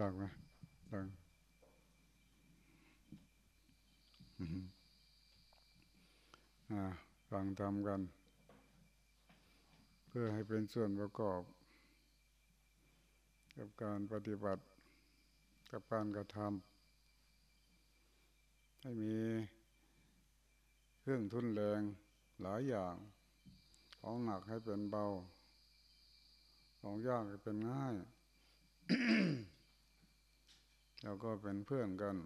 ดังไหมดังอ่าฟังทำกัน เพื่อให้เป็นส่วนประกอบ กับการปฏิบัติกับการกระทำให้มีเครื่องทุนแรงหลายอย่าง ของหนักให้เป็นเบา ของยากให้เป็นง่าย เราก็เป็นเพื่อนกัน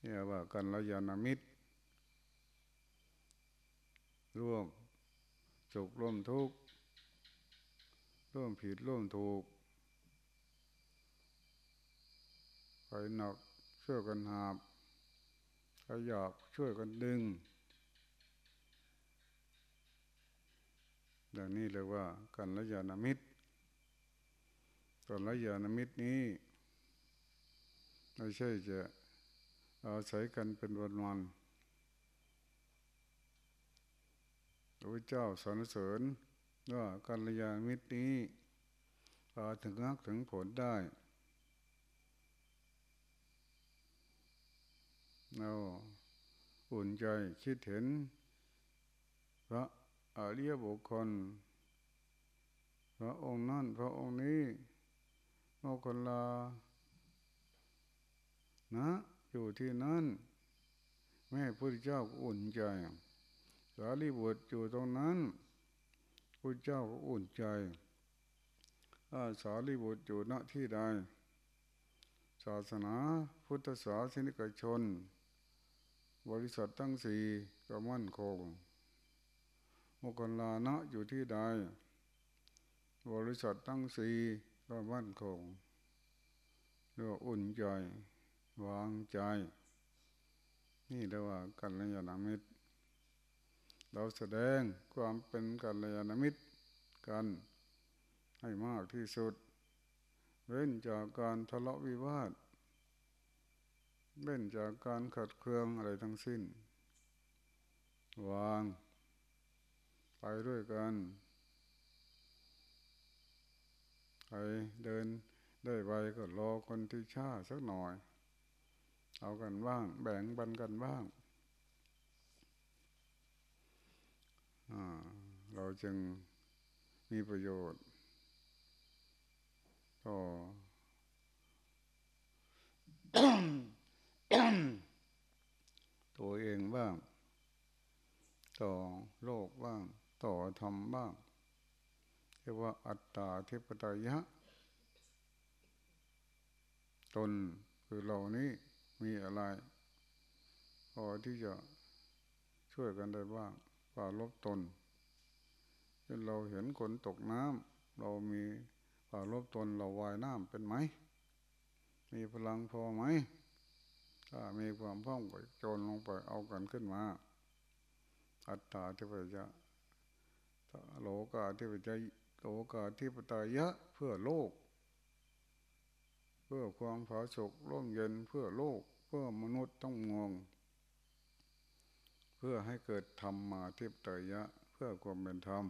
เรียกว่ากันระยานามิตร ร่วมสุขร่วมทุกข์ร่วมผิดร่วมถูกใครหนักช่วยกันหาบใครอยากช่วยกันดึงอย่างนี้เลยว่ากันระยานามิตรกันระยานามิตรนี้ ไม่ใช่จะอาศัยกันเป็นวันวันพระเจ้าสรรเสริญว่ากัลยาณมิตรนี้พาถึงนักถึงผลได้เราอุ่นใจคิดเห็นพระอริยบุคคล พระองค์นั่นพระองค์นี้โมกขลา นะ อยู่ที่นั่น แม่พุทธเจ้าก็อุ่นใจ สารีบุตรอยู่ตรงนั้นพุทธเจ้าก็อุ่นใจถ้าสารีบุตรอยู่ณที่ใดศาสนาพุทธศาสนิกชน บริษัทตั้งสี่ก็มั่นคงโมกขลานะอยู่ที่ใด บริษัทตั้งสี่ก็มั่นคงเรียกอุ่นใจ วางใจ นี่เรียกว่ากัลยาณมิตร เราแสดงความเป็นกัลยาณมิตรกันให้มากที่สุด เว้นจากการทะเลาะวิวาท เว้นจากการขัดเคืองอะไรทั้งสิ้น วาง ไปด้วยกันใครเดินได้ไวก็รอคนที่ช้าสักหน่อย เอากันบ้าง แบ่งบันกันบ้างเราจึงมีประโยชน์ต่อตัวเองบ้าง ต่อโลกบ้าง ต่อธรรมบ้างเรียกว่าอัตตาทิปตายะ ตนคือเรานี้ มีอะไร พอที่จะช่วยกันได้บ้างป่าลบตนเช่นเราเห็นคนตกน้ำเรามีป่าลบตนเราวายน้ำเป็นไหม มีพลังพอไหม ถ้ามีความพ่องก็โจรลงไปเอากันขึ้นมา อัตตาที่ปจะโลกาที่ปจะโลกาที่ปตายะเพื่อโลก เพื่อความผาสุกร่มเย็นเพื่อโลก เพื่อมนุษย์ต้องงงเพื่อให้เกิดธรรมมาทิพตยะ เพื่อความเป็นธรรม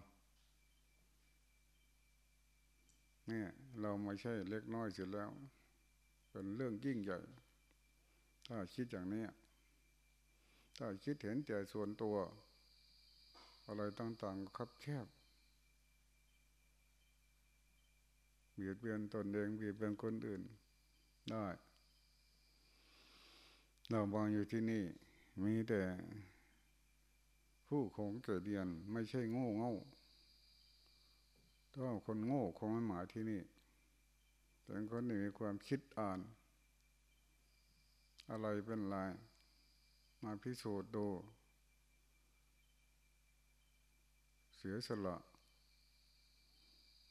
เนี่ยเราไม่ใช่เล็กน้อยเสร็จแล้ว เป็นเรื่องยิ่งใหญ่ ถ้าคิดอย่างนี้ถ้าคิดเห็นแต่ส่วนตัว อะไรต่างๆคับแคบเบียดเบียนตนเองเบียดเบียนคนอื่น ได้ เราบางอยู่ที่นี่ มีแต่ผู้คงเกิดเรียนไม่ใช่โง่เง่าถ้าคนโง่คงไม่หมายที่นี่ แต่คนนี้มีความคิดอ่าน อะไรเป็นไร มาพิสูจน์ดู เสียสละ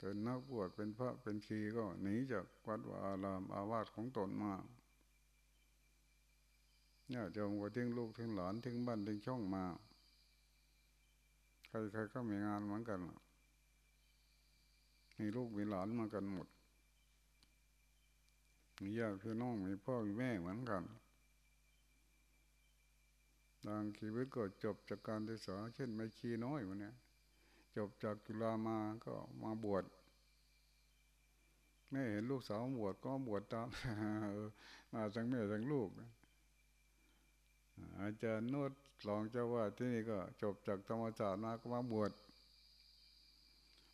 เป็นนักบวชเป็นพระเป็นชีก็หนีจากวัดวาอาราม อาวาสของตนมาเนี่ยจงว่าทิ้งลูกทิ้งหลานทิ้งบ้านทิ้งช่องมา ใครๆก็มีงานเหมือนกันมีลูกมีหลานมากันหมด มีญาติพี่น้องมีพ่อมีแม่เหมือนกันบางชีวิตก็จบจากการศึกษาเช่นไม่ชีน้อยวันนี้ จบจากจุฬามาก็มาบวชแม่เห็นลูกสาวบวชก็บวชตามมาทั้งแม่ทั้งลูกอาจารย์โนดลองเจ้าว่าที่นี่ก็จบจากธรรมศาสตร์มาก็มาบวช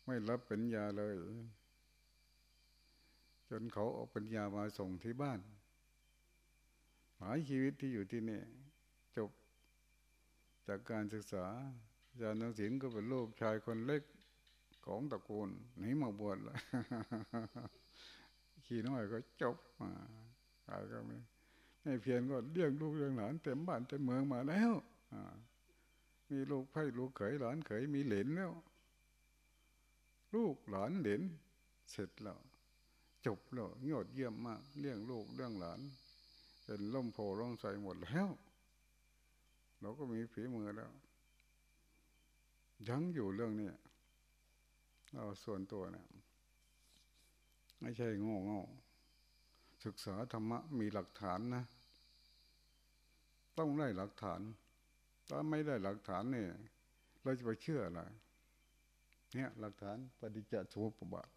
ไม่รับปัญญาเลย จนเขาเอาปัญญามาส่งที่บ้านหลายชีวิตที่อยู่ที่นี่ จบจากการศึกษา อาจารย์นศิลก็เป็นลูกชายคนเล็กของตระกูลหนีมาบวชและขี่น้อยก็จบมาอะไรก็ไม่ไม่เพียงก็เลี้ยงลูกเลี้ยงหลานเต็มบ้านเต็มเมืองมาแล้วมีลูกไผ่ลูกเขยหลานเขยมีเหลนแล้ว ลูกหลานเหลนเสร็จแล้วจบแล้วยอดเยี่ยมมากเลี้ยงลูกเลี้ยงหลานเป็นล่มโพล่มใสหมดแล้ว เราก็มีฝีมือแล้ว ยังอยู่เรื่องนี้เราส่วนตัวเนี่ย ไม่ใช่โง่โง่ศึกษาธรรมะมีหลักฐานนะ ต้องได้หลักฐาน ถ้าไม่ได้หลักฐานเนี่ย เราจะไปเชื่ออะไรเนี่ย หลักฐานปฏิจจสมุปบาท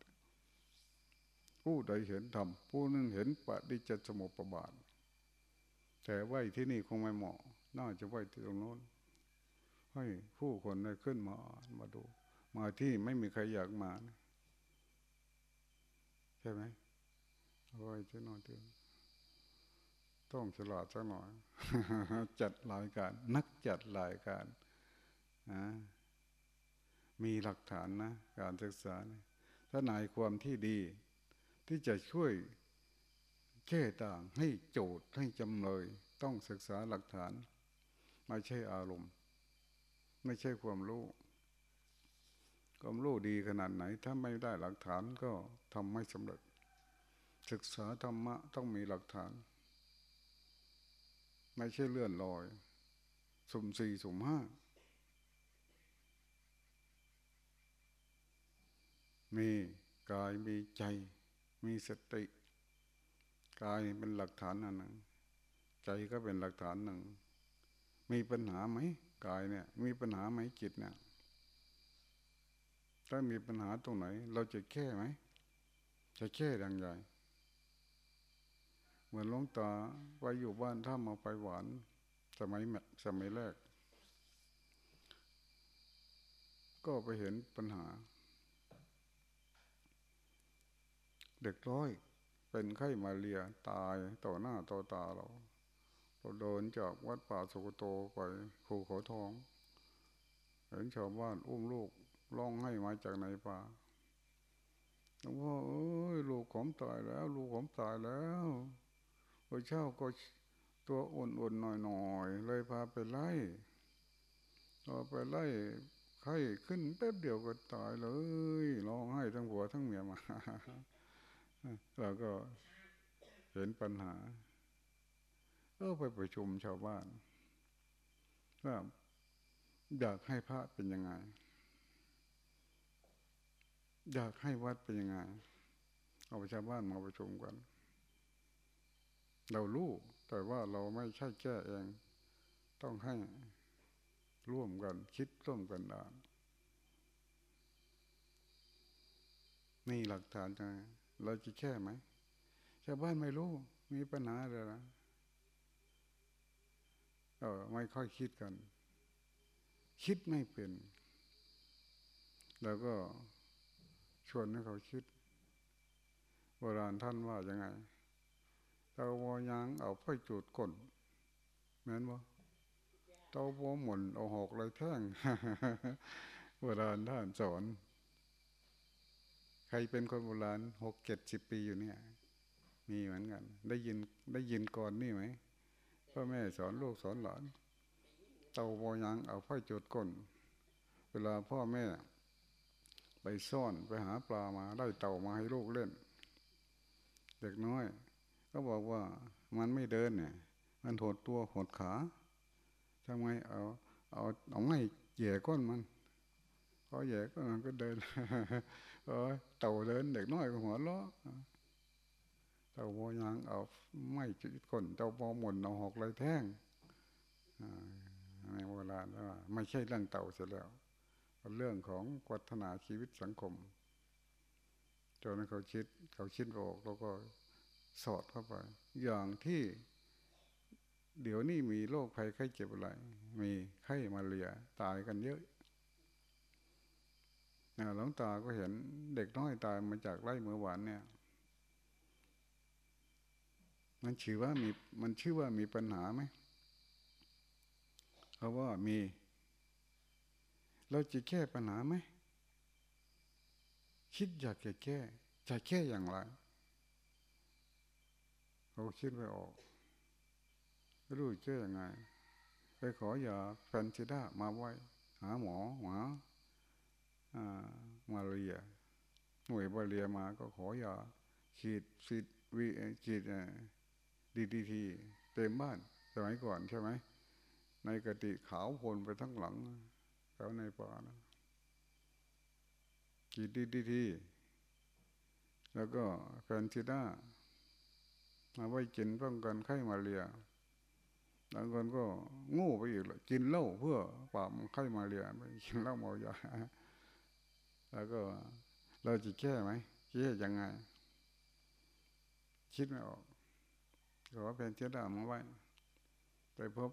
ผู้ใดเห็นธรรมผู้นึงเห็นปฏิจจสมุปบาท แต่ไว้ที่นี่คงไม่เหมาะ น่าจะไว้ที่ตรงโน้น ให้ผู้คนได้ขึ้นมามาดู มาที่ไม่มีใครอยากมาใช่ไหมไว้ที่นอนเตียงต้องฉลาดสักหน่อย จัดรายการ นักจัดรายการนะมีหลักฐานนะ การศึกษาถ้านายความที่ดี ที่จะช่วยแก้ต่างให้โจทย์ให้จำเลย ต้องศึกษาหลักฐาน ไม่ใช่อารมณ์ ไม่ใช่ความรู้ความรู้ดีขนาดไหน ถ้าไม่ได้หลักฐานก็ทำไม่สำเร็จ ศึกษาธรรมะต้องมีหลักฐาน ไม่ใช่เลื่อนลอย สุ่มสี่สุ่มห้ามีกายมีใจ มีสติกายเป็นหลักฐานอันหนึ่งใจก็เป็นหลักฐานหนึ่ง มีปัญหาไหม กายเนี่ย มีปัญหาไหมจิตเนี่ยถ้ามีปัญหาตรงไหน เราจะแก้ไหมจะแก้ดังใหญ่เหมือนลงตาไปอยู่บ้านถ้ามาไปหวานสมัยสมัยแรก ก็ไปเห็นปัญหา เด็กร้อยเป็นไข้มาเรียตายต่อหน้าต่อตาเรา เราโดนจากวัดป่าสุกโตไปภูเขาทอง เห็นชาวบ้านอุ้มลูกร้องให้มาจากไหนป่าหลวงพ่อเอ้ยลูกผมตายแล้ว ลูกผมตายแล้วพระเจ้าก็ตัวอุ่นๆหน่อยๆเลยพาไปไล่พอไปไล่ไข้ขึ้นแป๊บเดียวก็ตายเลยร้องไห้ทั้งหัวทั้งเมียมาเราก็เห็นปัญหา เออไปประชุมชาวบ้านว่าอยากให้พระเป็นยังไง อยากให้วัดเป็นยังไง เอาชาวบ้านมาประชุมกัน เรารู้แต่ว่าเราไม่ใช่แก้เอง ต้องให้ร่วมกัน คิดร่วมกันดานนี่หลักฐานไงเราจะแค่ไหมชาวบ้านไม่รู้ มีปัญหาอะไรนะ ออไม่ค่อยคิดกัน คิดไม่เป็น แล้วก็ชวนให้เขาคิดโบราณท่านว่ายังไงเตาบอยางเอาไฟจุดก้นแม่นบ่เตาบอหมุนเอาหอกเลยแท่งโบราณท่านสอน ใครเป็นคนโบราณหกเจ็ดสิบปีอยู่เนี่ย มีเหมือนกัน ได้ยินได้ยินก่อนนี่ไหม พ่อแม่สอนลูกสอนหลาน เตาบอยางเอาไฟจุดก้น เวลาพ่อแม่ ไปซ่อนไปหาปลามาได้เต่ามาให้ลูกเล่น เด็กน้อย ก็บอกว่ามันไม่เดินเนี่ยมันหดตัวหดขาทำไมเอา เอาเอาไม้แย่ก้นมันพอแย่ก้นมันก็เดินเออเต่าเดิน เด็กน้อยก็หัวล้อ เต่าโมยางเอาไม้จุดก้นเต่าบอหมุนเอาหอกเลยแท่งในโบราณว่าไม่ใช่เรื่องเต่าเสียแล้วเรื่องของวัฒนาชีวิตสังคมจนเขาคิดเขาคิดออกแล้วก็สอดเข้าไป อย่างที่ เดี๋ยวนี้มีโรคภัยไข้เจ็บอะไร มีไข้มาเรียตายกันเยอะหลวงตาก็เห็นเด็กน้อยตายมาจากไร่เมื่อวานเนี่ย มันชื่อว่ามีมันชื่อว่ามีปัญหาไหมเขาะว่ามี เราจะแก้ปัญหาไหมคิดอยากจะแก้จะแก้อย่างไรเขาคิดไม่ออกไม่รู้จะยังไง ไปขอยาแฟนซิด้ามาไว้ หาหมอหมอมาเรียหน่วยบาเรียมาก็ขอยาฉีดฉีดวีฉีด ดีดีทีเต็มบ้านสมัยก่อนใช่ไหมในกติขาวพลไปทั้งหลังแล้วในป่านะฉีดดีดีทีแล้วก็แฟนซิด้ามาไว้กินป้องกันไข้มาเรียบางคนก็งูไปอีกละกินเหล้าเพื่อปราบไข้มาเรียไปกินเหล้าเมายาแล้วก็เราจะแก้ไหมแก้ยังไง คิดไม่ออก ขอเป็นเจ้าดามาไว้ ไปพบ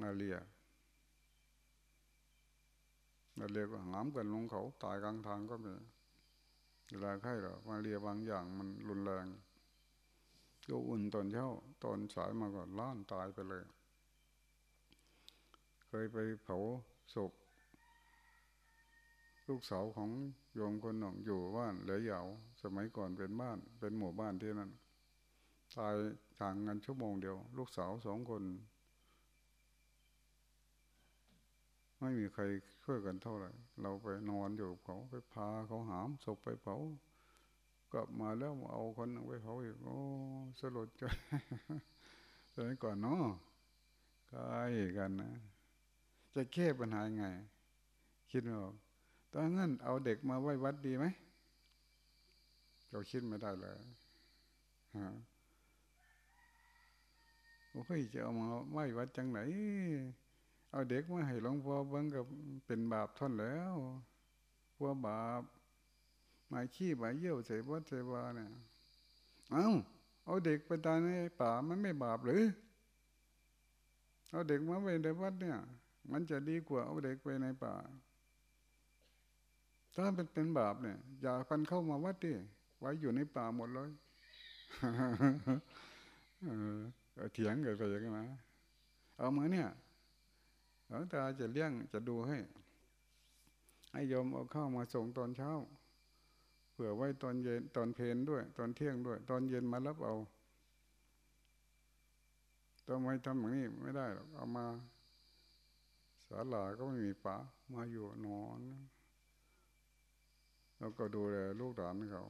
มาเรียมาเรียก็หามกันลงเขาตายกลางทางก็มีเวลาไข้หรอมาเรียบางอย่างมันรุนแรงก็อุ่นตอนเช้าตอนสายมาก่อนล้านตายไปเลย เคยไปเผาศพลูกสาวของโยมคนหนึ่งอยู่บ้านเหลือเหยาสมัยก่อนเป็นบ้าน เป็นหมู่บ้านที่นั่น ตายทางกันชั่วโมงเดียว ลูกสาวสองคน ไม่มีใครช่วยกันเท่าไหร่ เราไปนอนอยู่เขาไปพาเขาหามศพไปเผากลับมาแล้วเอาคนไปเผาอีกโอ้สลดใจสมัยก่อนเนาะกายกันนะ จะแก้ปัญหาไง คิดไม่ออกตอนนั้นเอาเด็กมาไว้วัดดีไหมเราคิดไม่ได้เลยฮะ โอ้ยจะเอามาไว้วัดจังไหน เอาเด็กมาให้หลวงพ่อเบิ่งกับเป็นบาปท่อนแล้วพวบาปมาขี้มาเยี่ยวใส่วัดใส่วาเนี่ยเอาเอาเด็กไปตายในป่ามันไม่บาปหรือ เอาเด็กมาไว้ในวัดเนี่ย มันจะดีกว่าเอาเด็กไปในป่า ถ้าเป็นเป็นบาปเนี่ย อย่าพันเข้ามาวัดดิไว้อยู่ในป่าหมดเลย เออ เถียงกันไปอย่างนี้นะเอามาเนี่ยหลวงตาจะเลี้ยงจะดูให้ ให้ยมเอาเข้ามาส่งตอนเช้าเผื่อไว้ตอนเย็นตอนเพลนด้วย ตอนเที่ยงด้วย ตอนเย็นมารับเอาต้องไม่ทำอย่างนี้ไม่ได้หรอกเอามาศาลาก็ไม่มีป่ามาอยู่นอนแล้วก็ดูแลลูกหลานเขา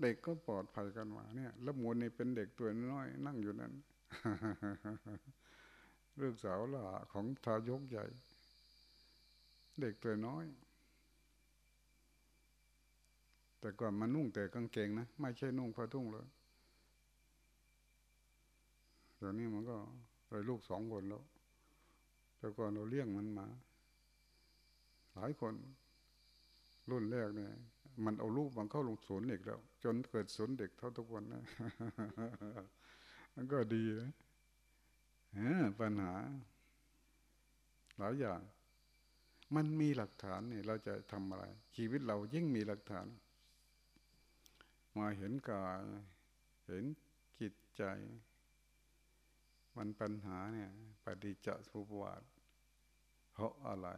เด็กก็ปลอดภัยกันมาเนี่ย แล้วมูลนี่เป็นเด็กตัวน้อย นั่งอยู่นั้น เรื่องสาวหล่าของทายกใหญ่ เด็กตัวน้อย แต่ก่อนมานุ่งแต่กางเกงนะ ไม่ใช่นุ่งผ้าทุ่งเลยเดี๋ยวนี้มันก็เลยลูกสองคนแล้ว แต่ก่อนเราเลี้ยงมันมา หลายคน รุ่นแรกเนี่ยมันเอาลูกมันเข้าลงศูนย์เด็กแล้ว จนเกิดศูนย์เด็กเท่าทุกวันนะ มันก็ดีนะปัญหา หลายอย่าง มันมีหลักฐานเนี่ยเราจะทำอะไร ชีวิตเรายิ่งมีหลักฐาน มาเห็นกายเห็นจิตใจ มันปัญหาเนี่ยปฏิจจสมุปบาทเพราะอะไร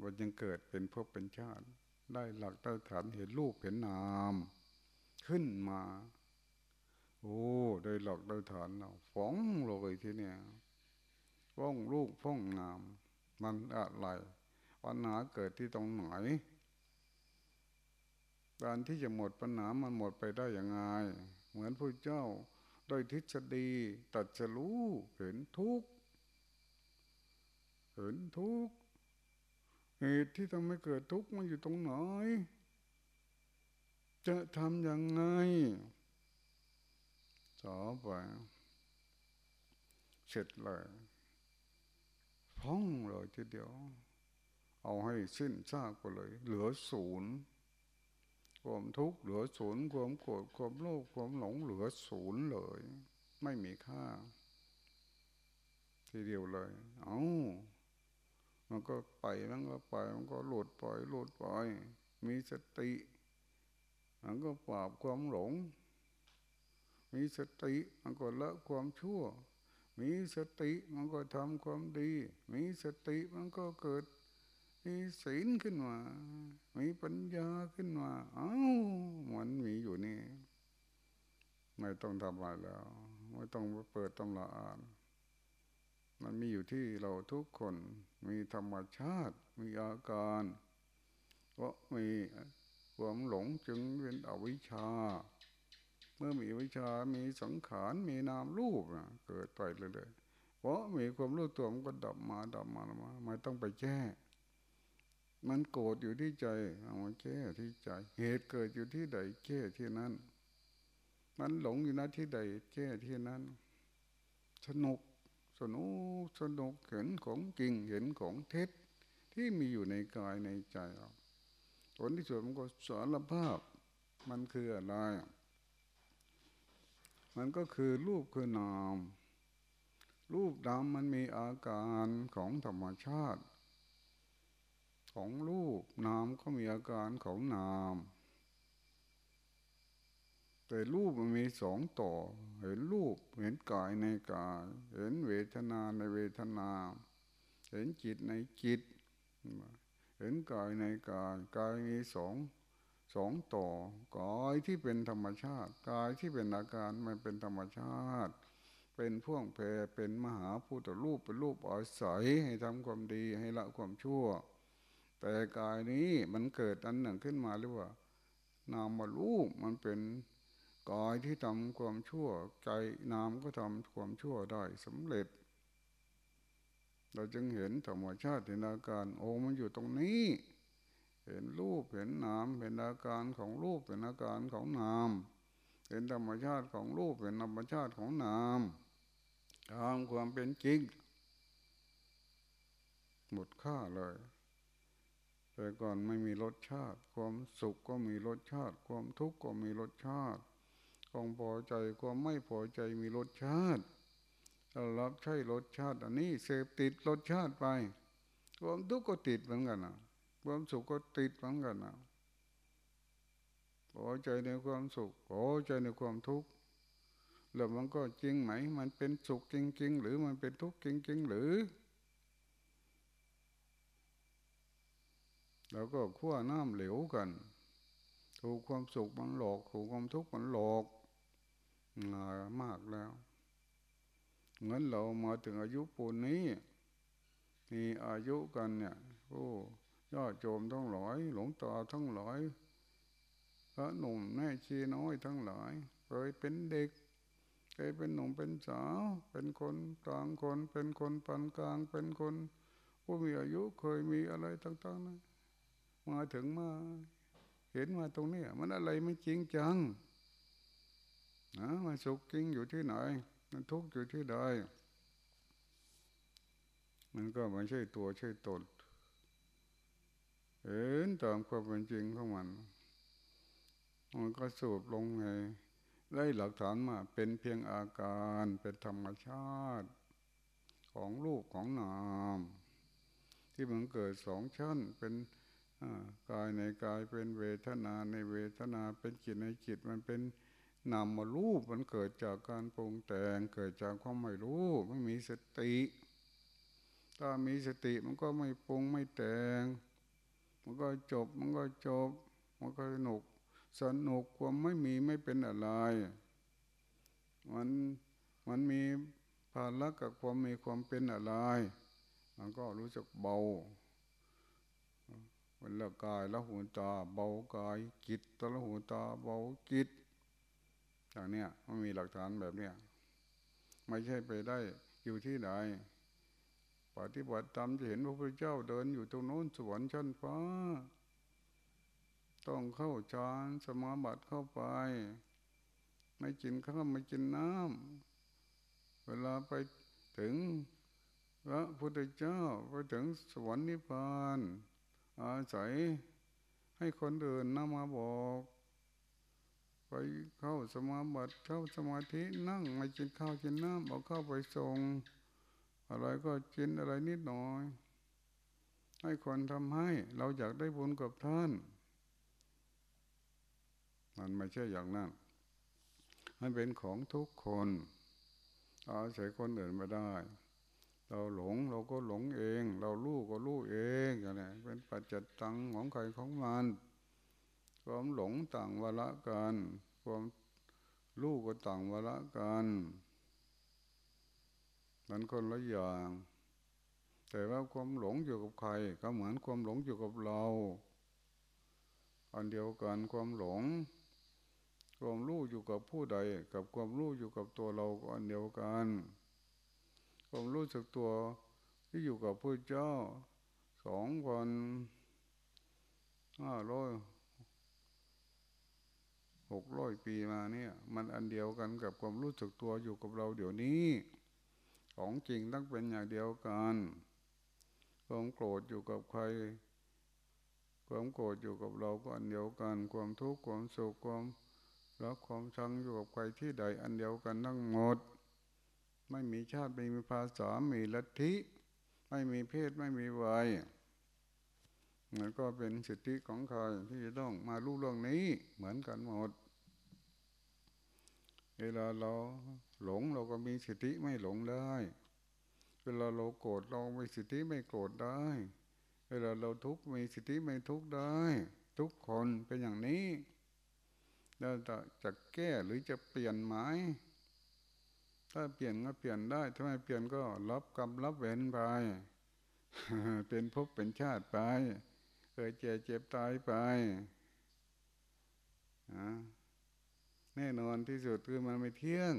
มันยังเกิดเป็นพวกเป็นชาติ ได้หลักได้ฐานเห็นรูปเห็นนาม ขึ้นมา โอ้ได้หลักได้ฐานเราฟ้องเลยทีเนี้ยฟ้องรูปฟ้องนามมันอะไรปัญหาเกิดที่ตรงไหนการที่จะหมดปัญหามันหมดไปได้ยังไง เหมือนพระเจ้าโดยทฤษฎีตัดจะรู้เห็นทุกเห็นทุกเหตุที่ทำให้เกิดทุกข์มันอยู่ตรงไหน จะทำยังไง สอไปเสร็จเลยพ้องเลยทีเดียว เอาให้สิ้นซากไปเลย เหลือศูนย์ความทุกข์เหลือศูนย์ความโกรธความโลภความหลงเหลือศูนย์เลย ไม่มีค่า ทีเดียวเลย เอา้ามันก็ไปมันก็ไป มันก็หลุดปล่อยหลุดปล่อย มีสติ มันก็ปราบความหลง มีสติมันก็ละความชั่ว มีสติมันก็ทำความดี มีสติมันก็เกิดมีศีลขึ้นมา มีปัญญาขึ้นมา เอ้ามันมีอยู่นี่ ไม่ต้องทำอะไรแล้ว ไม่ต้องเปิดตำราอ่าน มันมีอยู่ที่เราทุกคน มีธรรมชาติ มีอาการเพรามีความหลงจึงเป็นอวิชชา เมื่อมีวิชา มีสังขาร มีนามรูปเกิดไปเรื่อยๆ เพราะมีความรู้ตัวมันก็ดับมาดับมาดับมา ไม่ต้องไปแก้ มันโกรธอยู่ที่ใจเอามาแก้ที่ใจ เหตุเกิดอยู่ที่ใดแก้ที่นั้น มันหลงอยู่นะที่ใดแก้ที่นั้น สนุก สนุก สนุก เห็นของจริง เห็นของเท็จที่มีอยู่ในกายในใจเราผลที่สุดมันก็สารภาพ มันคืออะไร มันก็คือรูปคือนาม รูปดำมันมีอาการของธรรมชาติ ของรูปนามก็มีอาการของนาม แต่รูปมันมีสองต่อ เห็นรูปเห็นกายในกาย เห็นเวทนาในเวทนา เห็นจิตในจิต เห็นกายในกาย กายมีสอง สองต่อกายที่เป็นธรรมชาติ กายที่เป็นอาการมันเป็นธรรมชาติ เป็นพ่วงแพรเป็นมหาพุทธรูปเป็นรูปอาศัยให้ทำความดีให้ละความชั่ว แต่กายนี้มันเกิดอันหนึ่งขึ้นมาหรือว่า นามมาลูกมันเป็นกายที่ทำความชั่วใจนามก็ทำความชั่วได้สำเร็จ เราจึงเห็นธรรมชาติเห็นอาการโอ้มันอยู่ตรงนี้ เห็นรูปเห็นนามเป็นอาการของรูปเป็นอาการของนาม เห็นธรรมชาติของรูปเป็นธรรมชาติของนามตามความเป็นจริง หมดค่าเลย แต่ก่อนไม่มีรสชาติ ความสุขก็มีรสชาติ ความทุกข์ก็มีรสชาติความพอใจความไม่พอใจมีรสชาติเรารับใช้รสชาติ อันนี้เสพติดรสชาติไป ความทุกข์ก็ติดเหมือนกันนะ ความสุขก็ติดเหมือนกันนะพอใจในความสุขพอใจในความทุกข์แล้วมันก็จริงไหม มันเป็นสุขจริง ๆ หรือมันเป็นทุกข์จริง ๆ หรือแล้วก็ขั้วน้ำเหลวกัน ถูกความสุขมันหลอก ถูกความทุกข์มันหลอกงามากแล้วเงินเรามาถึงอายุปูนนี้ มีอายุกันเนี่ย โอ้ ยอดโจมทั้งหลาย หลงตาทั้งหลายพระหนุ่มแม่ชีน้อยทั้งหลายเคยเป็นเด็กเคยเป็นหนุ่มเป็นสาว เป็นคนกลางคน เป็นคนปานกลาง เป็นคนผู้มีอายุเคยมีอะไรต่างๆนะมาถึงมาเห็นมาตรงนี้มันอะไรไม่จริงจังนะมันสุขจริงอยู่ที่ไหน มันทุกข์อยู่ที่ใดมันก็ไม่ใช่ตัวใช่ตน เห็นตามความเป็นจริงของมัน มันก็สูบลงไงได้หลักฐานมาเป็นเพียงอาการเป็นธรรมชาติ ของรูปของนาม ที่มันเกิดสองชั้นเป็นกายในกายเป็นเวทนาในเวทนาเป็นจิตในจิตมันเป็นนามมารูปมันเกิดจากการปรุงแต่งเกิดจากความไม่รู้ไม่มีสติ ถ้ามีสติมันก็ไม่ปรุงไม่แต่ง มันก็จบ มันก็จบ มันก็สนุก สนุกความไม่มีไม่เป็นอะไร มันมันมีภาระกับความมีความเป็นอะไร มันก็รู้สึกเบามันละกายละหูตา เบากายจิตตละหูตาเบาจิตอย่างเนี้ยมันมีหลักฐานแบบเนี้ยไม่ใช่ไปได้อยู่ที่ไหน ปฏิบัติตามจะเห็นพระพุทธเจ้าเดินอยู่ตรงโน้นสวรรค์ชั้นฟ้า ต้องเข้าฌานสมาบัติเข้าไป ไม่กินข้าวไม่กินน้ำเวลาไปถึงพระพุทธเจ้าไปถึงสวรรค์นิพพานอาศัยให้คนเดินนำมาบอก ไปเข้าสมาบัติเข้าสมาธินั่งไม่กินข้าวกินน้ำเอาข้าไปส่ง อะไรก็กินอะไรนิดหน่อย ให้คนทำให้ เราอยากได้บุญกับท่าน มันไม่ใช่อย่างนั้นมันเป็นของทุกคนอาศัยคนอื่นไม่ได้ เราหลงเราก็หลงเอง เรารู้ก็รู้เองอย่างนี้เป็นปัจจิตังของใครของมันความหลงต่างวาละกัน ความรู้ก็ต่างวาละกัน มันคนละอย่าง แต่ว่าความหลงอยู่กับใคร ก็เหมือนความหลงอยู่กับเราอันเดียวกันความหลง ความรู้อยู่กับผู้ใด กับความรู้อยู่กับตัวเราก็อันเดียวกันความรู้สึกตัวที่อยู่กับพระเจ้าสองพันห้าร้อยหกร้อยปีมาเนี่ย มันอันเดียวกันกับความรู้สึกตัวอยู่กับเราเดี๋ยวนี้ ของจริงต้องเป็นอย่างเดียวกันความโกรธอยู่กับใคร ความโกรธอยู่กับเราก็อันเดียวกัน ความทุกข์ความสุขความรักความชังอยู่กับใครที่ใดอันเดียวกันทั้งหมด ไม่มีชาติไม่มีภาษาไม่มีลัทธิ ไม่มีเพศไม่มีวัยมันก็เป็นสิทธิของใครที่จะต้องมารู้เรื่องนี้เหมือนกันหมด เวลาเรา หลงเราก็มีสิทธิไม่หลงได้ เวลาเราโกรธเรามีสิทธิไม่โกรธได้ เวลาเราทุกข์มีสิทธิไม่ทุกข์ได้ ทุกคนเป็นอย่างนี้เราจะจะแก้หรือจะเปลี่ยนไหมถ้าเปลี่ยนก็เปลี่ยนได้ถ้าไม่เปลี่ยนก็รับกรรมรับเวรไป เป็นภพเป็นชาติไปเกิดเจ็บเจ็บตายไปแน่นอนที่สุดคือมันไม่เที่ยง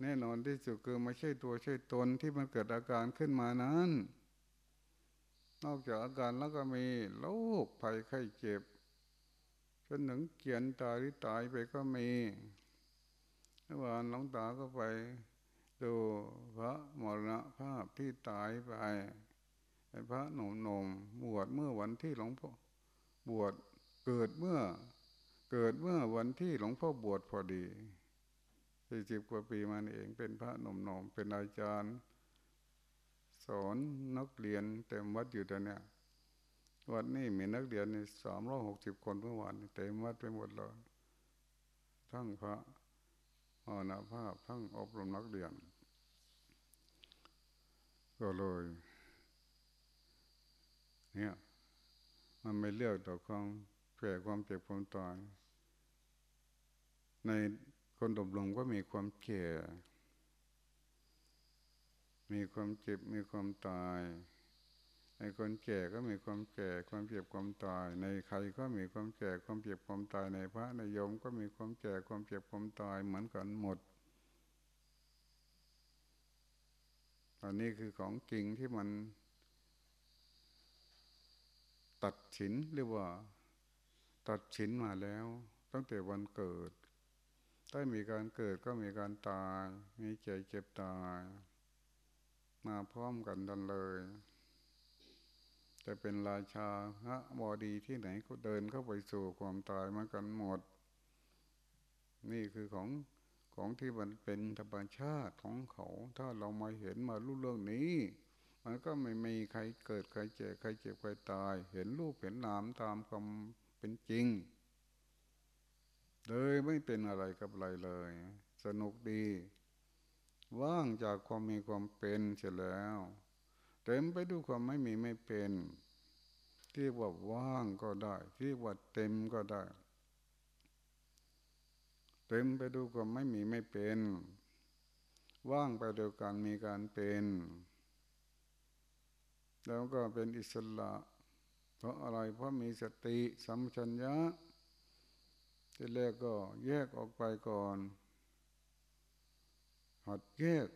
แน่นอนที่สุดคือไม่ใช่ตัวใช่ตนที่มันเกิดอาการขึ้นมานั้น นอกจากอาการแล้วก็มีโรคภัยไข้เจ็บจนถึงเกียนตายหรือตายไปก็มีเมื่อวานหลวงตาก็ไปดูพระมรณภาพที่ตายไปพระหนุ่มหนุ่มบวชเมื่อวันที่หลวงพ่อบวชเกิดเมื่อ เกิดเมื่อวันที่หลวงพ่อบวชพอดี สี่สิบกว่าปีมาเองเป็นพระหนุ่มหนุ่มเป็นอาจารย์ สอนนักเรียนเต็มวัดอยู่ตอนเนี้ยวัดนี้มีนักเรียนสามร้อยหกสิบคนเมื่อวานเต็มวัดไปหมดเลยทั้งพระมรณภาพทั้งอบรมนักเรียน ก็เลย เนี่ย มันไม่เลือกต่อความแก่ความเจ็บความตาย ใน คนดบลงก็มีความแก่มีความเจ็บมีความตายในคนแก่ก็มีความแก่ความเจ็บความตาย ในใครก็มีความแก่ความเจ็บความตายในพระในโยมก็มีความแก่ความเจ็บความตายเหมือนกันหมดอันนี้คือของจริงที่มัน ตัดสินเรียกว่า ตัดสินมาแล้ว ตั้งแต่วันเกิด ถ้ามีการเกิดก็มีการตาย มีเจ็บเจ็บตาย มาพร้อมกันดันเลย จะเป็นราชาฮะบอดีที่ไหนก็เดินเข้าไปสู่ความตายมากันหมด นี่คือของของที่มันเป็นธรรมชาติของเขา ถ้าเรามาเห็นมารู้เรื่องนี้ มันก็ไม่มีใครเกิดใครเจ็บใครเจ็บใครตาย เห็นรูปเห็นนามตามความเป็นจริง เลยไม่เป็นอะไรกับอะไรเลย สนุกดี ว่างจากความมีความเป็นเสร็จแล้ว เต็มไปด้วยความไม่มีไม่เป็นที่ว่าว่างก็ได้ที่ว่าเต็มก็ได้ เต็มไปด้วยความไม่มีไม่เป็น ว่างไปโดยการมีการเป็น แล้วก็เป็นอิสระ เพราะอะไรเพราะมีสติสัมชัญญะ ที่แรกก็แยกออกไปก่อน หัดแยก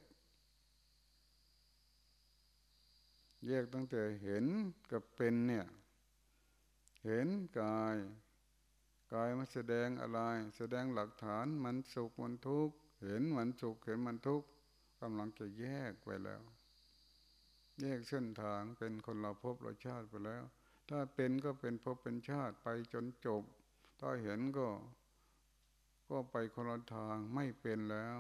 แยกตั้งแต่เห็นกับเป็นเนี่ย เห็นกาย กายมันแสดงอะไร แสดงหลักฐานมันสุขมันทุกข์ เห็นมันสุขเห็นมันทุกข์กำลังจะแยกไปแล้ว แยกเส้นทางเป็นคนเราพบเราชาติไปแล้ว ถ้าเป็นก็เป็นพบเป็นชาติไปจนจบ ถ้าเห็นก็ ก็ไปคนละทางไม่เป็นแล้ว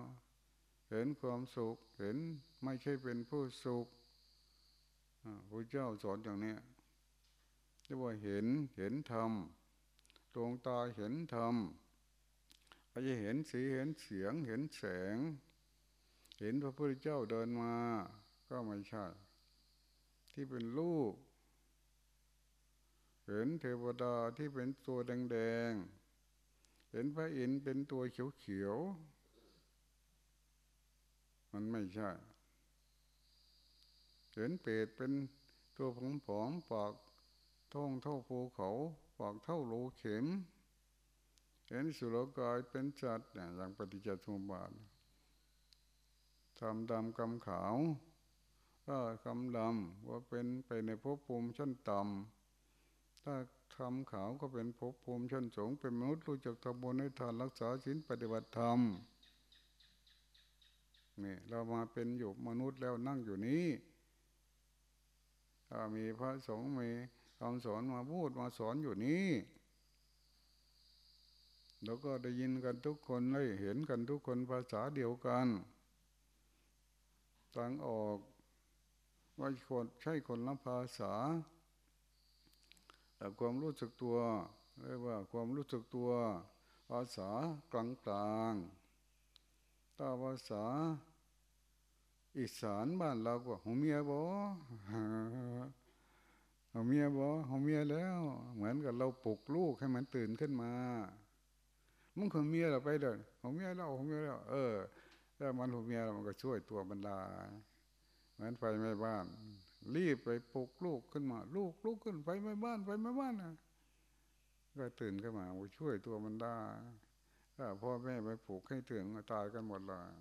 เห็นความสุขเห็นไม่ใช่เป็นผู้สุขพระเจ้าสอนอย่างนี้เรียกว่าเห็นเห็นธรรมดวงตาเห็นธรรมอาจจะเห็นสีเห็นเสียงเห็นแสง เห็นพระพุทธเจ้าเดินมา ก็ไม่ใช่ ที่เป็นรูป เห็นเทวดาที่เป็นตัวแดงๆ เห็นพระอินทร์เป็นตัวเขียวๆ มันไม่ใช่ เห็นเปรตเป็นตัวผอมๆปากท้องเท่าภูเขาปากเท่าโลเข็ม เห็นสุรกายเป็นจัดอย่างปฏิจจสมุปบาททำดำกำขาวก็คำดำว่าเป็นไปในภพภูมิชั้นต่ำ ถ้าทำขาวก็เป็นภพภูมิชั้นสูงเป็นมนุษย์รู้จักทำบุญให้ทานรักษาศีลปฏิบัติธรรมนี่เรามาเป็นอยู่มนุษย์แล้วนั่งอยู่นี้มีพระสงฆ์มีคำสอนมาพูดมาสอนอยู่นี้แล้วก็ได้ยินกันทุกคนได้เห็นกันทุกคนภาษาเดียวกันต่างออกว่าคนใช่คนละภาษา แต่ความรู้สึกตัวเรียกว่าความรู้สึกตัว ภาษากลางกลางถ้าภาษา อีสานบ้านเราก็หัวเมียบ่หัวเมียบ่หัวเมียแล้ว เหมือนกับเราปลุกลูกให้มันตื่นขึ้นมามึงหัวเมียเราไปเดินหัวเมียเราหัวเมียเราเออถ้ามันหัวเมียมันก็ช่วยตัวบรรดาเหมือนไฟไม้บ้าน รีบไปปลุกลูกขึ้นมา ลูกลูกขึ้นไฟไม้บ้านไฟไม้บ้านนะก็ตื่นขึ้นมาช่วยตัวมันได้ถ้าพ่อแม่ไปปลุกให้ตื่นตายกันหมดเลย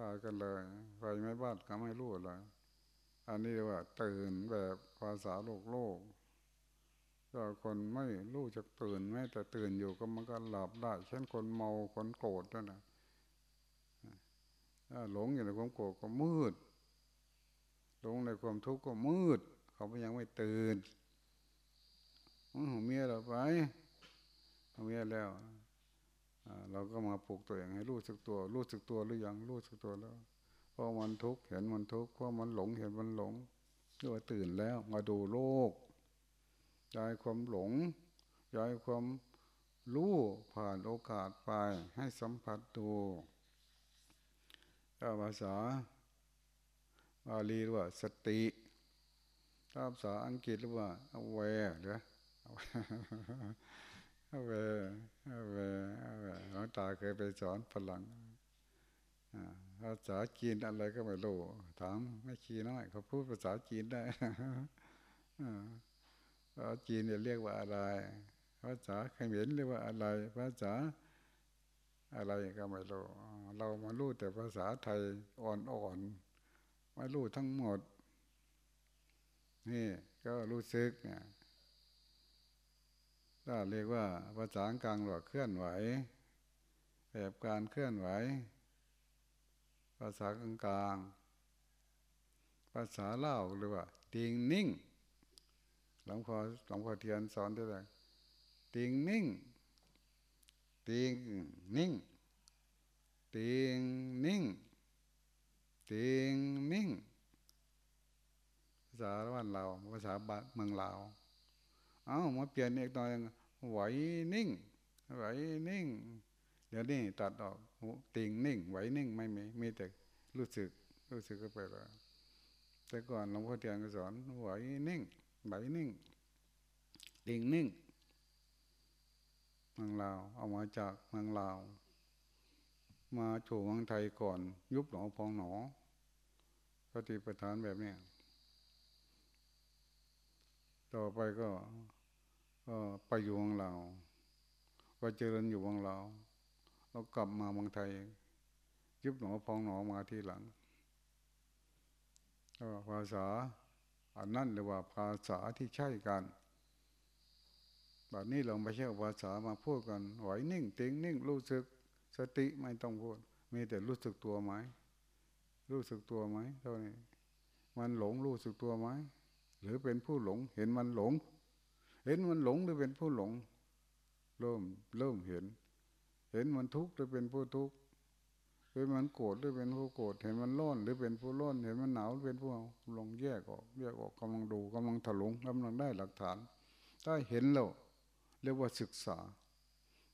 ตายกันเลยไฟไม้บ้านก็ไม่รู้อะไรอันนี้ว่า ตื่นแบบภาษาโลกโลกถ้าคนไม่รู้จักตื่นแม้แต่ตื่นอยู่ก็มันก็หลับได้ เช่นคนเมาคนโกรธนั่นนะถ้า หลงอยู่ในความโกรธก็มืด หลงในความทุกข์ก็มืด เขาไม่ยังไม่ตื่นหัวเมียเราไปหัวเมียแล้วเราก็มาปลุกตัวอย่างให้รู้สึกตัว รู้สึกตัวหรือยังรู้สึกตัวแล้วพอมันทุกข์เห็นมันทุกข์พอมันหลงเห็นมันหลงก็ตื่นแล้ว มาดูโลกย้ายความหลงย้ายความรู้ผ่านโอกาสไปให้สัมผัสดู ถ้าภาษาบาลีเรียกว่าสติถ้าภาษาอังกฤษเรียกว่า aware หรือ aware aware aware หลวงตาเคยไปสอนฝรั่งภาษาจีนอะไรก็ไม่รู้ถามไม่ชีน้อยเขาพูดภาษาจีนได้ภาษาจีนเรียกว่าอะไร ภาษาเขมรเรียกว่าอะไร ภาษา อะไรก็ไม่รู้เรามารู้แต่ภาษาไทยอ่อนๆไม่รู้ทั้งหมด นี่ก็รู้สึกเนี่ยถ้าเรียกว่าภาษากลางหรือเคลื่อนไหวแบบการเคลื่อนไหว ภาษากลางกลางภาษาเล่าหรือว่าติงนิ่งหลวงพ่อหลวงพ่อเทียนสอนได้เลยติงนิ่ง ติงนิ่งติงนิ่งติงนิ่ง ภาษาบ้านเราภาษาบ้านเมืองลาวเอามาเปลี่ยนอีกหน่อยไหวนิ่งไหวนิ่ง เดี๋ยวนี้ตัดออกติงนิ่ง ไหวนิ่งไม่มีมีแต่รู้สึกรู้สึกก็ไปแล้วแต่ก่อนหลวงพ่อเทียนก็สอนไหวนิ่งไหวนิ่งติงนิ่ง เมืองลาว เอามาจากเมืองลาว มาโฉเมืองไทยก่อน ยุบหนอพองหนอปฏิปทานแบบนี้ต่อไปก็ก็ไปอยู่ของเราก็เจริญอยู่ของเราเรากลับมาเมืองไทย ยุบหนอพองหนอมาที่หลังก็ภาษาอันนั้นเรียกว่าภาษาที่ใช่กัน บบนี้เราไม่ใช่ภาษามาพูดกันไหวนิ่งเต็งนิ่ง รู้สึกสติไม่ต้องพูด มีแต่รู้สึกตัวไหม รู้สึกตัวไหมเท่านี้มันหลงรู้สึกตัวไหมหรือเป็นผู้หลง เห็นมันหลง เห็นมันหลงหรือเป็นผู้หลง เริ่มเริ่มเห็น เห็นมันทุกข์หรือเป็นผู้ทุกข์เห็นมันโกรธหรือเป็นผู้โกรธเห็นมันร้อนหรือเป็นผู้ร้อนเห็นมันหนาวหรือเป็นผู้หนาวลงแยกออกแยกออกกำลังดูกำลังถลุงกำลังได้หลักฐาน ถ้าเห็นแล้ว เรียกว่าศึกษา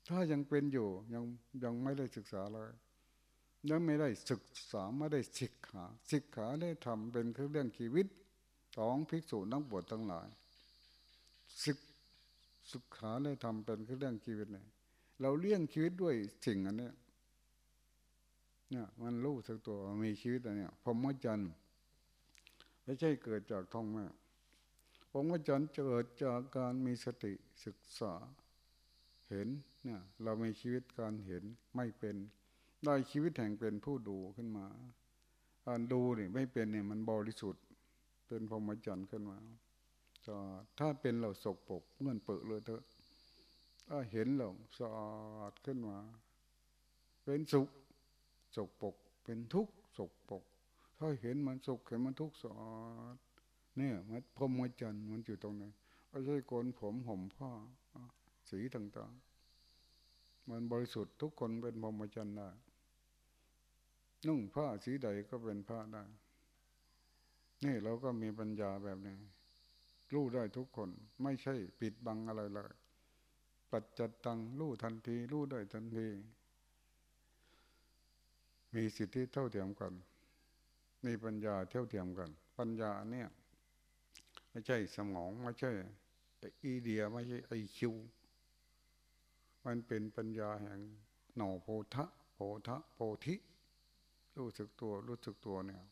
ถ้ายังเป็นอยู่ยังยังไม่ได้ศึกษาเลย ยังไม่ได้ศึกษาไม่ได้ศิกขาศิกขาได้ทำเป็นเรื่องชีวิตของภิกษุนักบวชทั้งหลายศึกศึกขาได้ทำเป็นเรื่องชีวิตเนี่ยเราเลี้ยงชีวิตด้วยสิ่งอันนี้เนี่ยมันรู้สึกตัวมีชีวิตอันเนี้ยพรหมจรรย์ไม่ใช่เกิดจากท้องแม่ พรหมจรรย์เกิดจากการมีสติศึกษา เห็นเนี่ยเรามีชีวิตการเห็นไม่เป็น ได้ชีวิตแห่งเป็นผู้ดูขึ้นมาการดูนี่ไม่เป็นเนี่ยมันบริสุทธิ์ เป็นพรหมจรรย์ขึ้นมาถ้าเป็นเราสกปกเงื่อนเปิดเลยเถอะถ้าเห็นเราสะอาดขึ้นมา เป็นสุขสกปกเป็นทุกข์สกปก ถ้าเห็นมันสุขเห็นมันทุกข์สะอาด เนี่ยมันพรหมจรรย์มันอยู่ตรงนี้ไม่ใช่โกนผมห่มผ้าสีต่างๆ มันบริสุทธิ์ทุกคนเป็นพรหมจรรย์ได้นุ่งผ้าสีใดก็เป็นผ้าได้ นี่เราก็มีปัญญาแบบนี้ รู้ได้ทุกคน ไม่ใช่ปิดบังอะไรเลย ปัจจัดตังรู้ทันที รู้ได้ทันที มีสิทธิเท่าเทียมกัน มีปัญญาเท่าเทียมกัน ปัญญาเนี่ย ไม่ใช่สมองไม่ใช่อีเดียไม่ใช่ไอคิว มันเป็นปัญญาแห่งหน่อโพธะโพธะโพธิ รู้สึกตัวรู้สึกตัวเนี่ย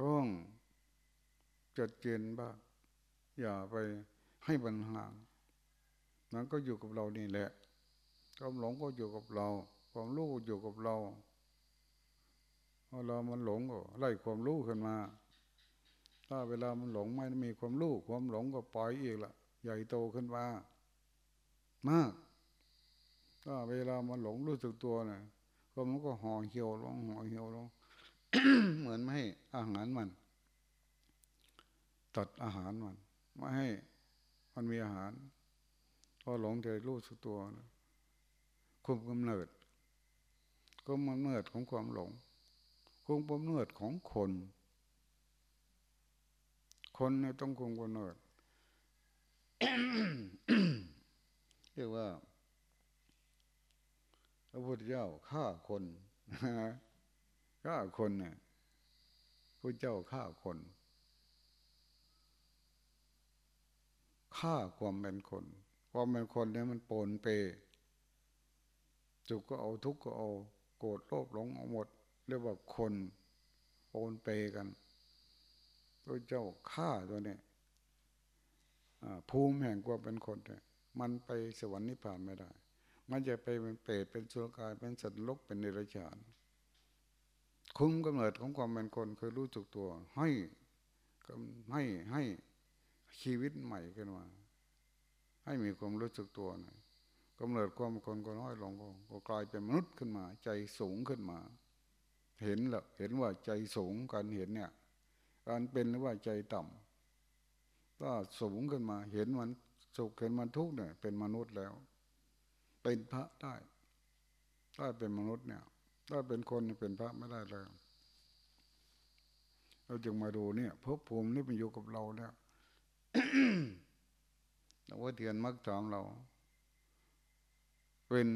ต้องจัดเจนบ้างอย่าไปให้บันห่างมันก็อยู่กับเรานี่แหละความหลงก็อยู่กับเรา ความรู้อยู่กับเราพอเรามันหลงก็ไล่ความรู้ขึ้นมา ถ้าเวลามันหลงไม่มีความรู้ความหลงก็ปล่อยอีกละใหญ่โตขึ้นมามาก ถ้าเวลามันหลงรู้สึกตัวเนี่ยก็มันก็ห่อเหี่ยวลงห่อเหี่ยวลงเหมือนไม่ให้อาหารมันตัดอาหารมันไม่ให้มันมีอาหารพอหลงใจรู้สึกตัวคุมกำเนิดก็มันเนิดของความหลงคุมกำเนิดของคน คนต้องคุมกำเนิดเรียกว่าพระพุทธเจ้าฆ่าคนฆ่าคนเนี่ยพระเจ้าฆ่าคนฆ่าความเป็นคน ความเป็นคนเนี่ยมันปนเปจุกก็เอาทุกข์ก็เอา โกรธโลภหลงเอาหมด เรียกว่าคนปนเปกัน พระเจ้าฆ่าตัวนี้ภูมิแห่งความเป็นคนเนี่ยมันไปสวรรค์นิพพานไม่ได้ มันจะไปเป็นเปรตเป็นสุรกายเป็นสัตว์ลกเป็นเนรชาน คุ้มกำเนิดของความเป็นคนคือรู้จักตัว ให้ให้ให้ชีวิตใหม่ขึ้นมา ให้มีความรู้จักตัวหนะกำเนิดความคนก็น้อยลงก็กลายเป็นมนุษย์ขึ้นมา ใจสูงขึ้นมา เห็นแล้วเห็นว่าใจสูงการเห็นเนี่ย การเป็นหรือว่าใจต่ำถ้าสูงขึ้นมาเห็นมันสุขเห็นมันทุกข์เนี่ย เป็นมนุษย์แล้ว เป็นพระได้ถ้าเป็นมนุษย์เนี่ยถ้าเป็นคนเป็นพระไม่ได้เลย เราจึงมาดูเนี่ยภพภูมินี่มันอยู่กับเราแล้วเราว่าเทียนมักถามเรา เป็น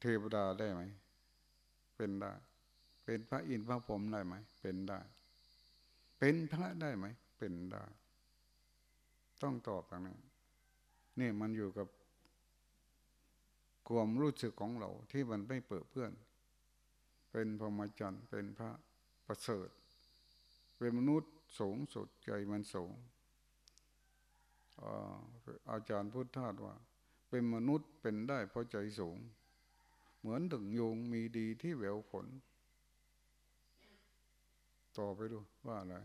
เทวดาได้ไหม เป็นได้ เป็นพระอินทร์พระพรหมได้ไหม เป็นได้ เป็นพระได้ไหม เป็นได้ ต้องตอบอย่างนี้นี่มันอยู่กับความรู้สึกของเราที่มันไม่เปิดเพื่อน เป็นพรหมจรรย์เป็นพระประเสริฐ เป็นมนุษย์สูงสุดใจมันสูงอาจารย์พุทธทาสว่า เป็นมนุษย์เป็นได้เพราะใจสูง เหมือนถึงโยงมีดีที่แววผล ต่อไปดูว่าอะไร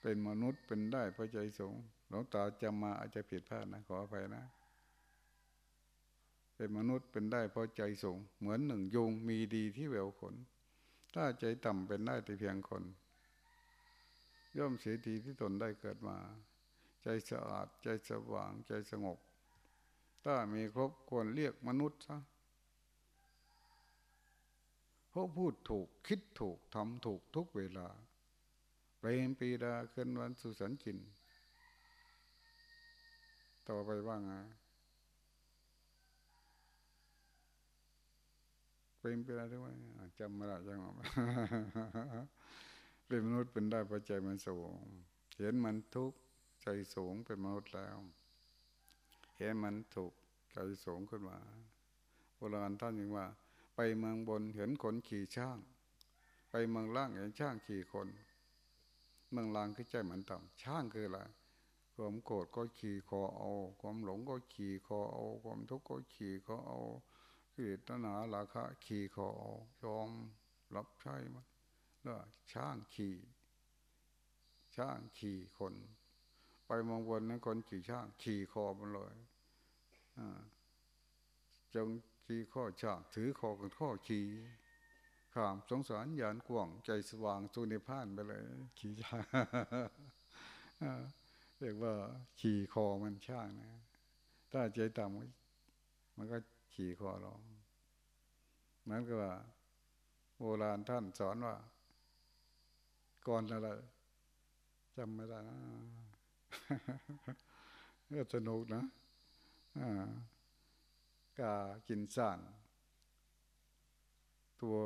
เป็นมนุษย์เป็นได้เพราะใจสูงหลวงตาจำมาอาจจะผิดพลาดนะขออภัยนะ เป็นมนุษย์เป็นได้เพราะใจสูงเหมือนหนึ่งยุงมีดีที่แววขน ถ้าใจต่ำเป็นได้แต่เพียงคน ย่อมเสียดีที่ตนได้เกิดมา ใจสะอาดใจสว่างใจสงบ ถ้ามีครบควรเรียกมนุษย์ซะ เพราะพูดถูกคิดถูกทำถูกทุกเวลาไปเห็นปีดาขึ้นวันสุสันจิน ต่อไปว่าไงเป็นไปได้ไหมจำไม่ได้ยังเป็นมนุษย์เป็นได้เพราะใจมันสูง เห็นมันทุกข์ใจสูงเป็นมนุษย์แล้ว เห็นมันถูกใจสูงขึ้นมาโบราณท่านยังว่า ไปเมืองบนเห็นคนขี่ช่าง ไปเมืองล่างเห็นช่างขี่คน เมืองล่างคือใจเหมันต่ำช่างคืออะไรความโกรธก็ขี่คอเอา ความหลงก็ขี่คอเอา ความทุกข์ก็ขี่คอเอากิเลสตัณหาราคะ ขี่คอเอายอมรับใช้มันแล้วช่างขี่ช่างขี่คน ไปมองบนนั้นคนขี่ช่างขี่คอมันเลยจง ขี่ข้อช่างถือคอกันข้อขี่ขามสงสารยานกว่างใจสว่างสุนิพานไปเลย ขี่ช่างเรียกว่าขี่คอมันช่างนะ ถ้าใจต่ำมันก็ขี่คอเราเหมือนกับว่าโบราณท่านสอนว่าก่อนอะไรจำไม่ได้นะก็สนุกนะอ่า กากินซ่านตัว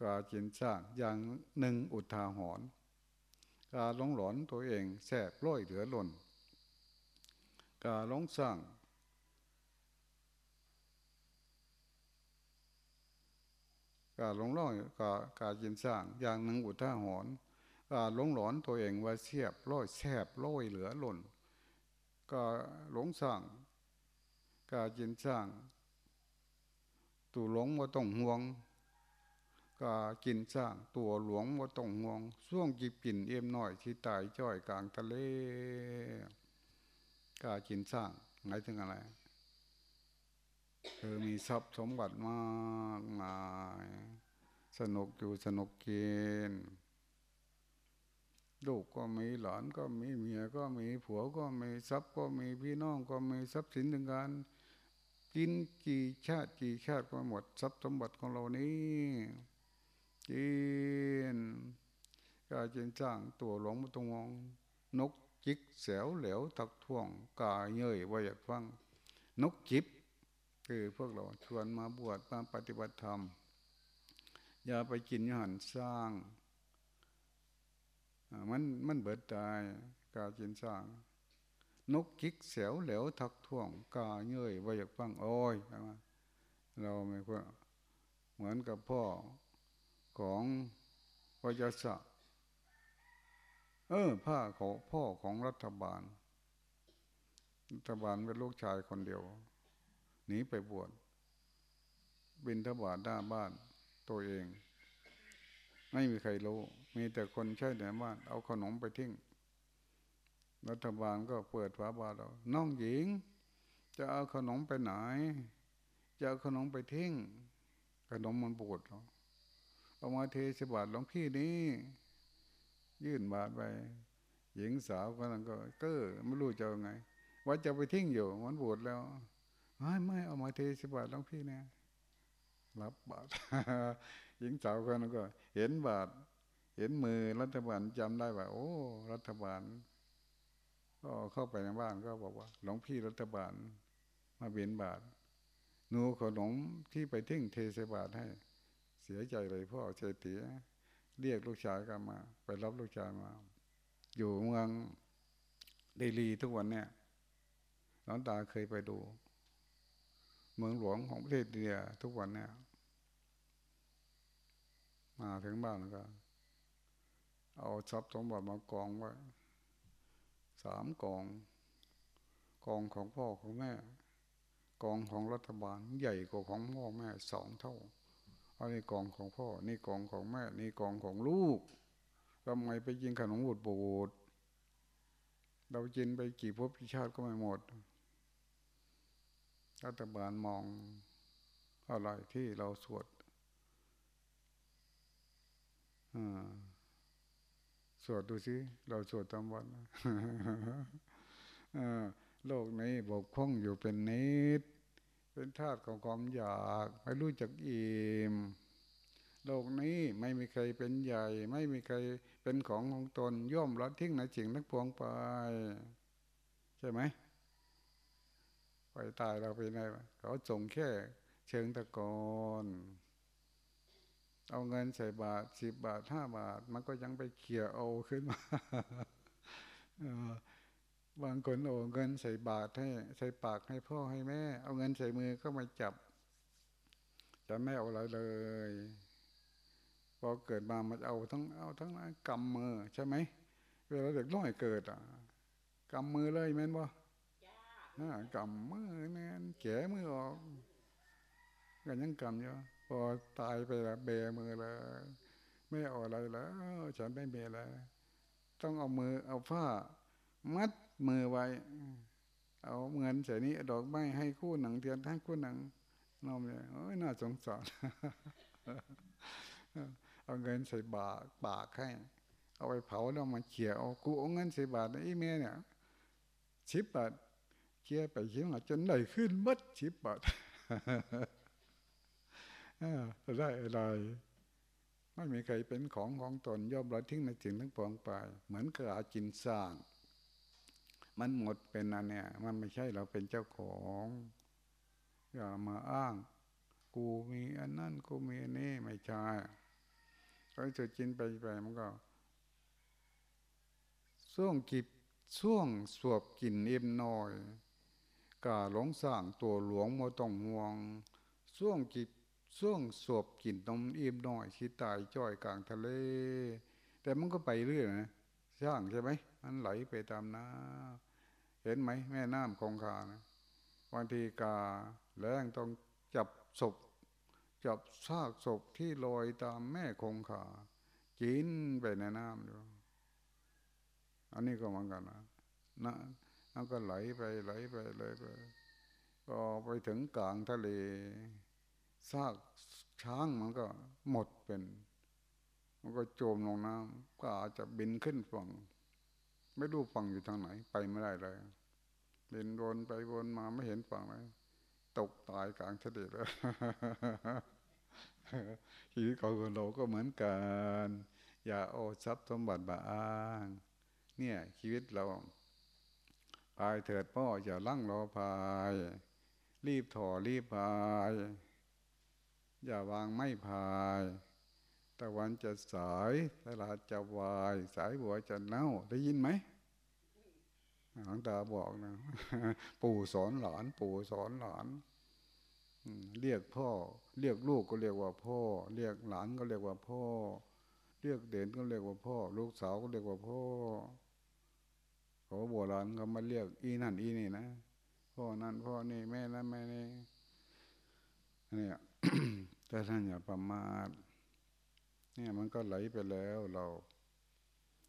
กาจินซ่านอย่างหนึ่งอุทาหรณ์กาหลงหลอนตัวเองแสบร้อยเหลือหล่นกาหลงสร้างกาหลงร้อยกากาจินสร้าง อย่างหนึ่งอุท่าหอนกาหลงหลอนตัวเองว่าเสียบร้อยแสบร้อยเหลือหล่นกาหลงสร้างกาจินสร้าง ตัวหลงว่าต้องห่วงกากินสร้างตัวหลวงว่าต้องห่วงช่วงจิบกินเอี่ยมหน่อยที่ตายจ้อยกลางทะเลกาจินสร้างหมายถึงอะไรคือมีทรัพย์สมบัติมากมายสนุกอยู่สนุกกินลูกก็มีหลานก็มีเมียก็มีผัวก็มีทรัพย์ก็มีพี่น้องก็มีทรัพย์สินถึงการ กินกี่ชาติกี่ชาติก็หมดทรัพย์สมบัติของเรานี้กินกาจินจ้างตัวหลวงมาตรงงนกจิกเสียวเหลวทักท่วงกาเย่ยว่าอยากฟัง นกจิบ คือพวกเราชวนมาบวชมาปฏิบัติธรรม อย่าไปกินหันสร้างมันมันเบิดตายกาจินสร้าง นกกิกเสียวเหลวทักท่วงกาเงยว่ายากฟังโอ้ยเราไม่ควรเหมือนกับพ่อของพระยศเออผ้าของพ่อของรัฐบาล รัฐบาลเป็นลูกชายคนเดียวหนีไปบวชบินทบาทหน้าบ้านตัวเอง ไม่มีใครรู้ มีแต่คนใช้ในบ้าน เอาขนมไปทิ้ง รัฐบาลก็เปิดฝาบาเราน้องหญิง จะเอาขนมไปไหน จะเอาขนมไปทิ้งขนมมันปวดเราเอามาเทสบาทหลวงพี่นี้ ยื่นบาทไป หญิงสาวก็นั่นก็เก้อไม่รู้จะเอาไง ว่าจะไปทิ้งอยู่มันปวดแล้วไม่ไม่เอามาเทสบาทหลวงพี่เนี่ยรับบาทหญิงสาวคนนั้นก็ เห็นบาท เห็นมือรัฐบาลจำได้ว่า โอ้ รัฐบาล ก็เข้าไปในบ้านก็บอกว่า หลวงพี่รัฐบาลมาเบียนบาทหนูขนมที่ไปทิ้งเทสบาทให้ เสียใจเลยพ่อเจตีเรียกลูกชายกันมา ไปรับลูกชายมา อยู่เมืองเดลีทุกวันเนี่ยน้องตาเคยไปดู เมืองหลวงของประเทศเดียทุกวันเนี่ยมาถึงบ้านก็ เอาทรัพย์สมบัติมากองไว้ สามกอง กองของพ่อของแม่ กองของรัฐบาลใหญ่กว่าของพ่อแม่สองเท่าอันนี้กองของพ่อ นี่กองของแม่ นี่กองของลูกทำไมไปกินขนมบูดบูดเรากินไปกี่ภพกี่ชาติก็ไม่หมด รัฐบาลมองอะไรที่เราสวด สวดดูสิเราสวดตามวันโลกนี้บกพร่องอยู่เป็นนิด เป็นธาตุของความอยากไม่รู้จักอิ่มโลกนี้ไม่มีใครเป็นใหญ่ ไม่มีใครเป็นของของตนย่อมละทิ้งในสิ่งทั้งปวงไป ใช่ไหมไปตายเราไปไหนเขาส่งแค่เชิงตะกอน เอาเงินใส่บาทสิบบาทห้าบาท มันก็ยังไปเขี่ยเอาขึ้นมาบางคนโอ้เงินใส่บาทให้ใส่ปากให้พ่อให้แม่ เอาเงินใส่มือก็มาจับ จะไม่เอาอะไรเลยพอเกิดมามันเอาทั้งเอาทั้งกำมือใช่ไหมเวลาเด็กน้อยเกิดอะกำมือเลยแม่นบ่กำมือแม่นแกะมือออกก็ยังกำอยู่ พอตายไปแล้วเบมือเลยไม่เอาอะไรแล้วฉันไม่เบแล้ว ต้องเอามือเอาผ้า มัดมือไว้ เอาเงินใส่นี้ดอกไม้ให้คู่หนังเทียนให้คู่หนังนองเนี่ยโอ้ยน่าสงสารเอาเงินใส่บาทปากให้ เอาไปเผาแล้วมาเขี่ยเอากูเอาเงินใส่บาทไอ้แม่เนี่ยชิบบาทเขี่ยไปเขี่ยมาจนไหลขึ้นมัดชิบบาท ได้อะไร ไม่มีใครเป็นของของตนย่อมละทิ้งในสิ่งทั้งปวงไป เหมือนกระาจินสร้าง มันหมดเป็นอันเนี่ย มันไม่ใช่เราเป็นเจ้าของอย่ามาอ้าง กูมีอันนั้นกูมีอันนี้ไม่ใช่ก็จะกินไปไปมันก็ช่วงกิบช่วงสวบกินเอ็มน้อยกาหลงสร้างตัวหลวงโมต้องห่วงช่วงกิบ ช่วงสวบกินนมอิ่มน้อยที่ตายจ้อยกลางทะเล แต่มันก็ไปเรื่อยนะสร้างใช่ไหมมันไหลไปตามน้ำเห็นไหมแม่น้ำคงคานะบางทีกาแรงต้องจับศพ จับซากศพที่ลอยตามแม่คงคากินไปในน้ำอยู่อันนี้ก็เหมือนกันนะนะมันก็ไหลไปไหลไปไหลไป ก็ไปถึงกลางทะเล ซากช้างมันก็หมดเป็น มันก็โจมลงน้ำก็อาจจะบินขึ้นฝั่ง ไม่รู้ฝั่งอยู่ทางไหน ไปไม่ได้เลยบินวนไปวนมาไม่เห็นฝั่งเลยตกตายกลางทะเลเลยชีวิตของเราก็เหมือนกัน อย่าโอทรัพย์สมบัติบาอ้าง เนี่ยชีวิตเราพายเถิดพ่ออย่าลั่งรอพาย รีบถอรีบพาย อย่าวางไม่พายตะวันจะสายตลาดจะวาย สายบัวจะเน่าได้ยินไหมหลวงตาบอกนะ ปู่สอนหลาน ปู่สอนหลานเรียกพ่อ เรียกลูกก็เรียกว่าพ่อ เรียกหลานก็เรียกว่าพ่อ เรียกเด่นก็เรียกว่าพ่อ ลูกสาวก็เรียกว่าพ่อเขาโบราณเขามาเรียกอีนั่นอีนี่นะพ่อนั่นพ่อนี่แม่นั่นแม่นี่เนี่ย แต่ท่านอย่าประมาทเนี่ยมันก็ไหลไปแล้วเรา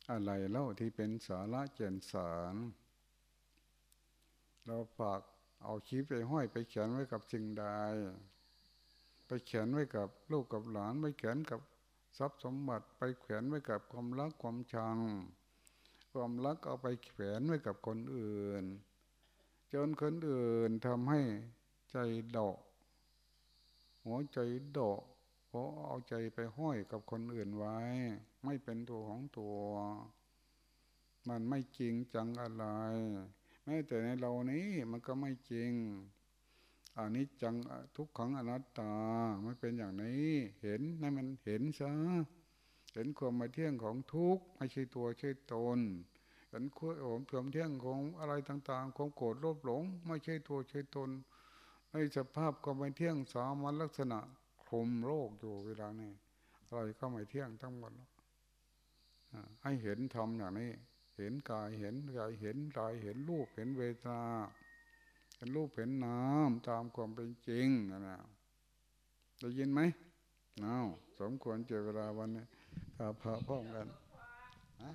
อะไรเล่าที่เป็นสาระเจนสารเราฝากเอาชีพไปห้อยไปเขียนไว้กับสิ่งใดไปเขียนไว้กับลูกกับหลานไปเขียนกับทรัพย์สมบัติไปเขียนไว้กับความรักความชัง ความรักเอาไปเขียนไว้กับคนอื่น จนคนอื่นทำให้ใจดอก หัวใจโดเพราะเอาใจไปห้อยกับคนอื่นไว้ ไม่เป็นตัวของตัว มันไม่จริงจังอะไร แม้แต่ในเรานี้มันก็ไม่จริงอันนี้จังทุกขังอนัตตาไม่เป็นอย่างนี้ เห็นนั่นมันเห็นซะเห็นความมาเที่ยงของทุกข์ไม่ใช่ตัวใช่ตนเห็นความเสื่อมเที่ยงของอะไรต่างๆ ของโกรธโลภหลง ไม่ใช่ตัวใช่ตน ในสภาพก็ไม่เที่ยงสามัญลักษณะคลุมโลกอยู่เวลานี้อะไรก็ไม่เที่ยงทั้งหมดให้เห็นธรรมอย่างนี้ เห็นกายเห็นกายเห็นกายเห็นรูปเห็นเวทนาเห็นรูปเห็นนามตามความเป็นจริงนะได้ยินไหมเอาสมควรเจอเวลาวันนี้กับพระพ่องกันนะ